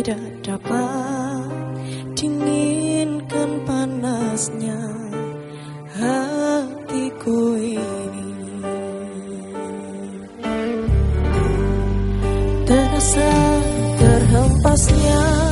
Tidak dapat dinginkan panasnya hatiku ini. Terasa terhempasnya